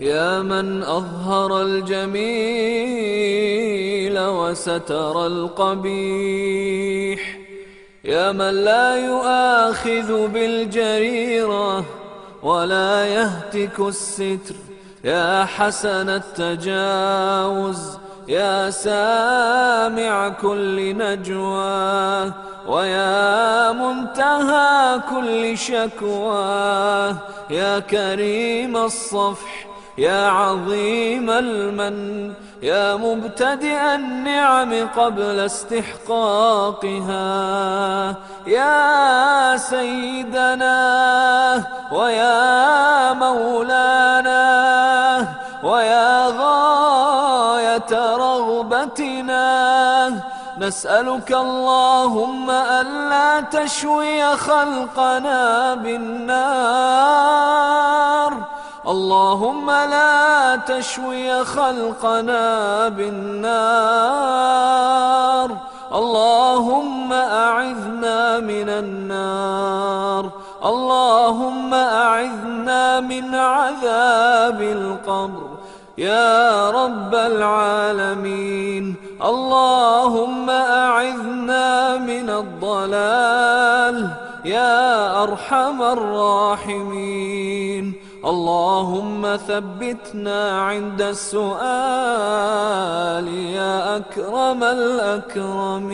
يا من أظهر الجميل وستر القبيح يا من لا يؤاخذ بالجريرة ولا يهتك الستر يا حسن التجاوز يا سامع كل نجوى ويا منتهى كل شكوى يا كريم الصفح يا عظيم المن يا مبتدئ النعم قبل استحقاقها يا سيدنا ويا مولانا ويا غاية رغبتنا نسألك اللهم ألا تشوي خلقنا بالنار. اللهم لا تشوي خلقنا بالنار. اللهم أعذنا من النار. اللهم أعذنا من عذاب القبر. يا رب العالمين. اللهم أعذنا من الضلال. يا أرحم الراحمين. اللهم ثبتنا عند السؤال يا أكرم الأكرمين.